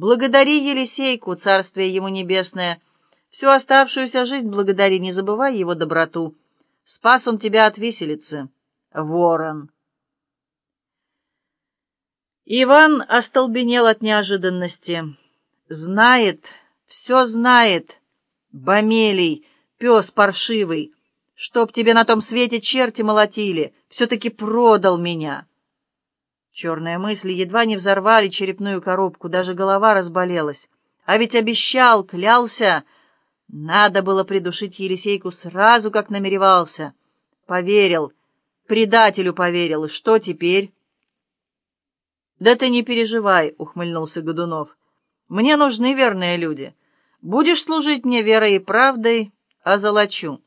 Благодари Елисейку, царствие ему небесное. Всю оставшуюся жизнь благодари, не забывай его доброту. Спас он тебя от виселицы, ворон. Иван остолбенел от неожиданности. Знает, все знает, Бомелий, пес паршивый, чтоб тебе на том свете черти молотили, все-таки продал меня. Черные мысли едва не взорвали черепную коробку, даже голова разболелась. А ведь обещал, клялся. Надо было придушить Елисейку сразу, как намеревался. Поверил, предателю поверил, и что теперь? «Да ты не переживай», — ухмыльнулся Годунов. «Мне нужны верные люди. Будешь служить мне верой и правдой, а золочу».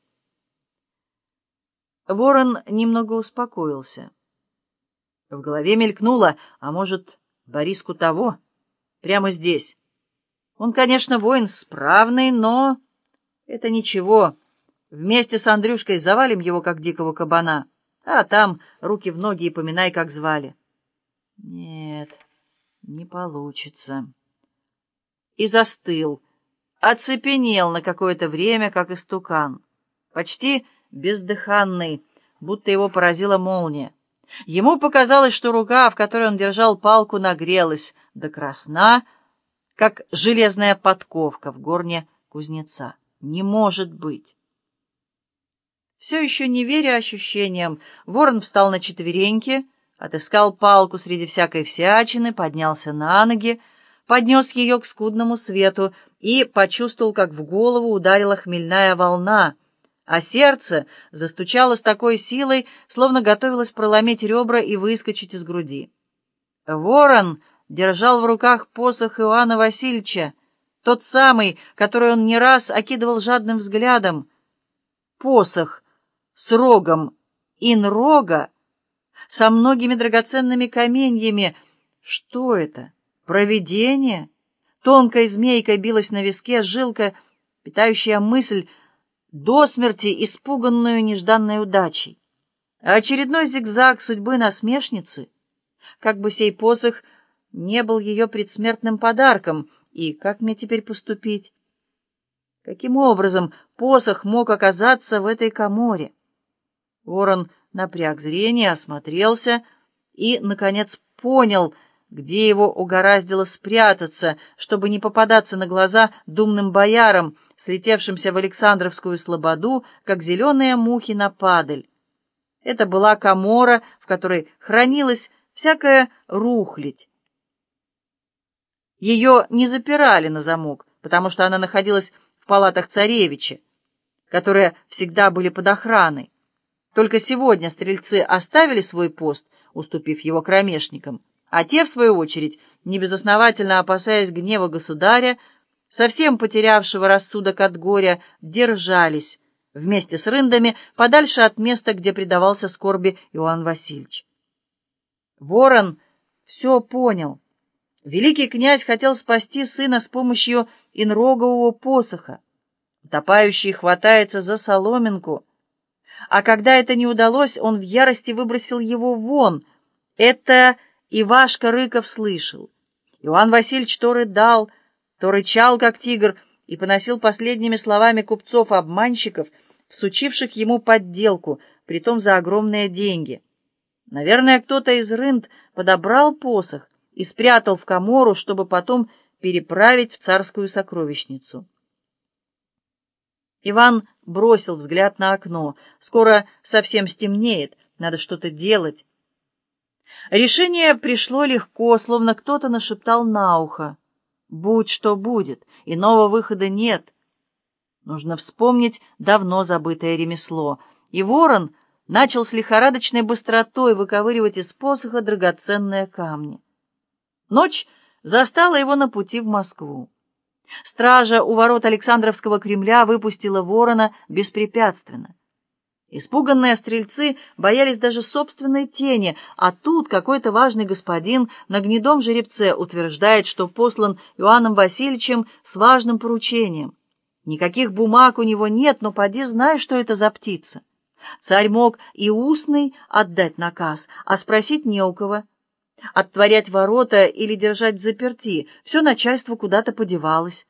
Ворон немного успокоился. В голове мелькнуло, а может, Бориску того? Прямо здесь. Он, конечно, воин справный, но... Это ничего. Вместе с Андрюшкой завалим его, как дикого кабана. А там руки в ноги и поминай, как звали. Нет, не получится. И застыл, оцепенел на какое-то время, как истукан. Почти бездыханный, будто его поразила молния. Ему показалось, что рука, в которой он держал палку, нагрелась до красна, как железная подковка в горне кузнеца. Не может быть! Все еще не веря ощущениям, ворон встал на четвереньки, отыскал палку среди всякой всячины, поднялся на ноги, поднес ее к скудному свету и почувствовал, как в голову ударила хмельная волна — а сердце застучало с такой силой, словно готовилось проломить ребра и выскочить из груди. Ворон держал в руках посох Иоанна Васильевича, тот самый, который он не раз окидывал жадным взглядом. Посох с рогом инрога, со многими драгоценными каменьями. Что это? Провидение? Тонкой змейкой билась на виске жилка, питающая мысль, до смерти испуганную нежданной удачей. Очередной зигзаг судьбы насмешницы, как бы сей посох не был ее предсмертным подарком, и как мне теперь поступить? Каким образом посох мог оказаться в этой коморе? Ворон напряг зрение, осмотрелся и, наконец, понял, где его угораздило спрятаться, чтобы не попадаться на глаза думным боярам, слетевшимся в Александровскую слободу, как зеленые мухи на падаль. Это была комора, в которой хранилась всякая рухлядь. Ее не запирали на замок, потому что она находилась в палатах царевича, которые всегда были под охраной. Только сегодня стрельцы оставили свой пост, уступив его кромешникам, а те, в свою очередь, небезосновательно опасаясь гнева государя, совсем потерявшего рассудок от горя, держались вместе с рындами подальше от места, где предавался скорби Иоанн Васильевич. Ворон все понял. Великий князь хотел спасти сына с помощью инрогового посоха. Утопающий хватается за соломинку. А когда это не удалось, он в ярости выбросил его вон. Это Ивашка Рыков слышал. Иоанн Васильевич то рыдал, то рычал, как тигр, и поносил последними словами купцов-обманщиков, всучивших ему подделку, притом за огромные деньги. Наверное, кто-то из рынд подобрал посох и спрятал в комору, чтобы потом переправить в царскую сокровищницу. Иван бросил взгляд на окно. Скоро совсем стемнеет, надо что-то делать. Решение пришло легко, словно кто-то нашептал на ухо. Будь что будет, иного выхода нет. Нужно вспомнить давно забытое ремесло. И ворон начал с лихорадочной быстротой выковыривать из посоха драгоценные камни. Ночь застала его на пути в Москву. Стража у ворот Александровского Кремля выпустила ворона беспрепятственно. Испуганные стрельцы боялись даже собственной тени, а тут какой-то важный господин на гнедом жеребце утверждает, что послан Иоанном Васильевичем с важным поручением. Никаких бумаг у него нет, но поди знай, что это за птица. Царь мог и устный отдать наказ, а спросить не у кого. Отворять ворота или держать заперти. Все начальство куда-то подевалось.